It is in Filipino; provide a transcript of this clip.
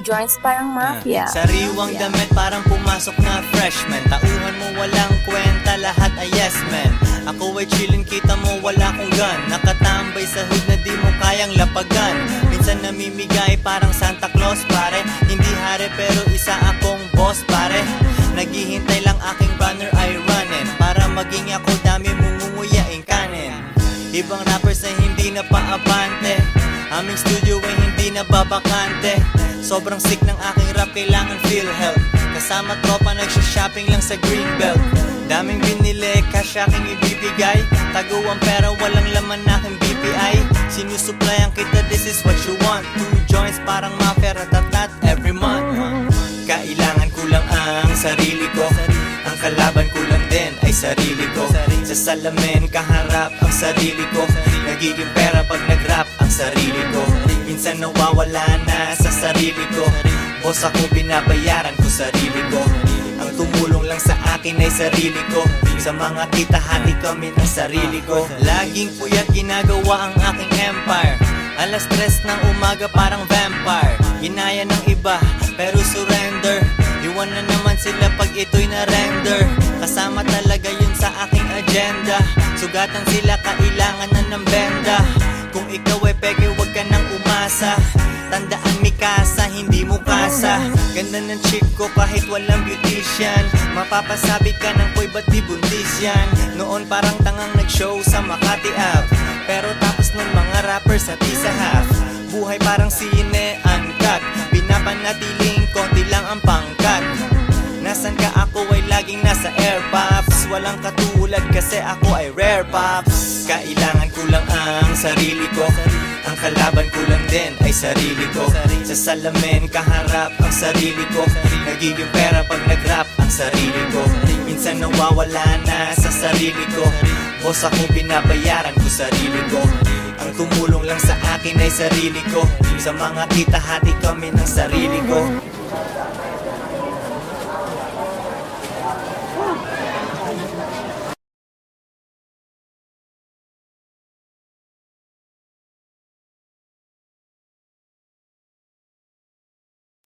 joints parang mafia. Sariwang damit parang pumasok na freshman. Tauhan mo walang kwenta, lahat ay yes man. Ako ay chillin, kita mo wala kong gun. Nakatambay sa hood na di mo kayang lapagan. Minsan namimigay parang Santa Claus pare. Hindi hari pero isa akong boss pare. Naghihintay lang aking runner ay running Para maging ako dami mungunguyaing kanin. Ibang rappers na hindi na paabante Aming studio ay hindi na babakante Sobrang sick ng aking rap, kailangan feel help Kasama tropa, nagsha-shopping lang sa Greenbelt Daming binili, cash aking ibibigay. Tago ang pera, walang laman aking BPI Sinusuplayan kita, this is what you want. Two joints, parang mafia, ratatat every month. Kailangan ko lang ang sarili ko. Ang kalaban ko ay sarili ko. Sa salamin kaharap ang sarili ko. Nagiging pera pag nag-rap ang sarili ko. Minsan nawawala na sa sarili ko. Boss ako binabayaran ko sarili ko. Ang tumulong lang sa akin ay sarili ko. Sa mga kita hati kami ng sarili ko. Laging puyat ginagawa ang aking empire. Alas tres ng umaga parang vampire. Ginaya ng iba pero surrender Iwan na naman sila pag ito'y na-render. Kasama talaga yun sa aking agenda. Sugatan sila kailangan na ng benda. Kung ikaw ay peke wag ka nang umasa. Tandaan Mikasa, hindi mo kasa. Ganda ng chick ko kahit walang beautician. Mapapasabi ka ng koy ba't di buntis yan? Noon parang tangang nag-show sa Makati Ave Pero tapos nun mga rappers sa tisa half. Buhay parang uncut Pinapanatiling konti lang ang pangkat. Nasaan ka? Ako ay laging nasa air pops Walang katulad kasi ako ay rare pops Kailangan ko lang ang sarili ko. Ang kalaban ko lang din ay sarili ko. Sa salamin kaharap ang sarili ko. Nagiging pera pag nag-rap ang sarili ko. Minsan nawawala na sa sarili ko. Boss ako binabayaran ko sarili ko. Ang tumulong lang sa akin ay sarili ko. Sa mga kita hati kami ng sarili ko